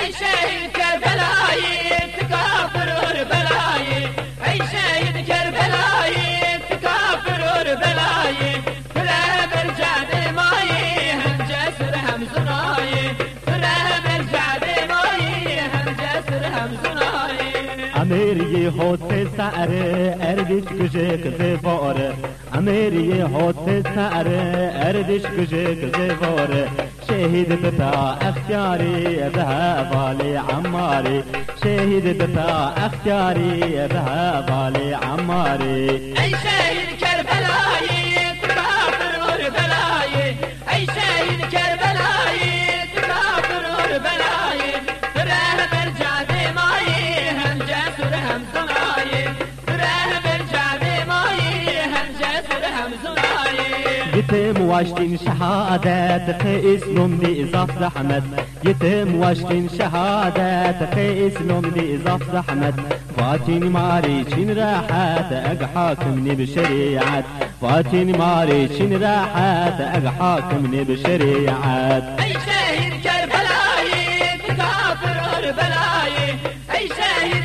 ای شهید کربلایی تکافر بلایی. ای شهید کربلایی تکافر بلایی. تره بر مایی هم جسر هم زنایی. تره بر مایی هم جسر هم زنایی. اميري هوت سعر اردش كجيك زفار اميري هوت سعر اردش كجيك زفار شهيد بتا اختياري ذهب علي عماري. شهيد بتا اختياري ذهب علي عماري. أي شهيد كربلاي واشتين لوم دي إضاف زحمت يتم واشتين دي إضاف زحمت فاتين ماري شين راحت أق حاكمني بشريعت فاتين ماري شين راحت أق حاكمني بشريعت أي شهيد كربلاي تكافر بلاي أي شهيد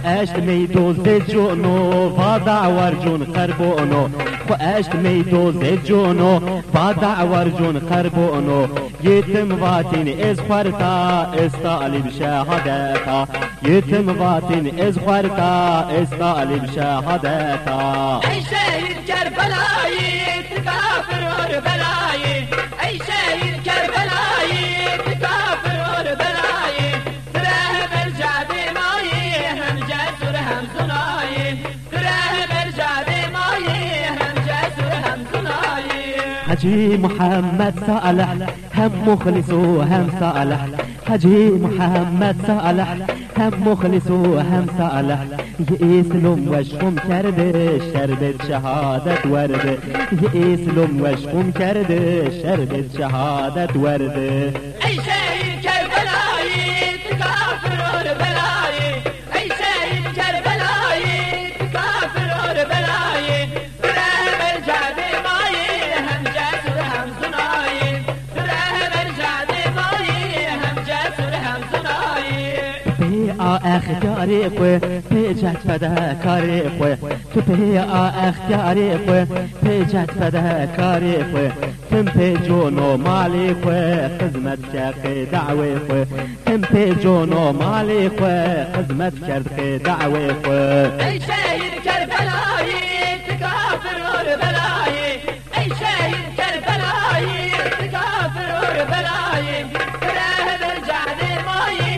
صناي واشت ميدو زجونو فاضع ورجون قربونو واشت ميدو زجونو فاضع ورجون قربونو يتم فاتين اسفرتا استالب شهادتا. يتم فاتين اسفرتا استالب شهادتا. أي شهيد كربلاي حجي محمد صالح هم مخلص وهم صالح. حجي محمد صالح هم مخلص وهم صالح. يسلم وشهم كرد شربت شهادة ورد. يسلم وشهم كرد شربت شهادة ورد. أي شهيد كربلاي تكافر بلاي قوي بي جات فدا كاري قوي. تو اختياري قوي بي جات فدا كاري قوي. تم بي جونو مالي قوي خدمت شاقي دعوي قوي. تم بي جونو مالي قوي خدمت شرقي دعوي قوي. أي شهيد كربلاي تكافر بلاي أي شهيد كربلاي تكافر بلاي تراه برجع ماي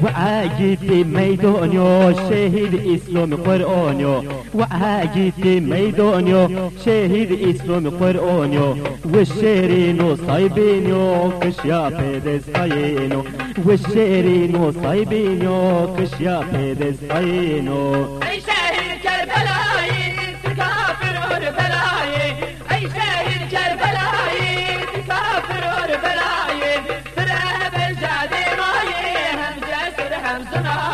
في ميدونيو شهيد إسلام قرآنيو. في ميدونيو شهيد إسلام قرآنيو. والشيرينو صايبينيو كشيا بيدس طينو والشيرينو صايبينيو كشيا بيدس طينو اي شهيد كربلاي بلاي أي شهيد كربلاي